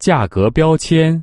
价格标签。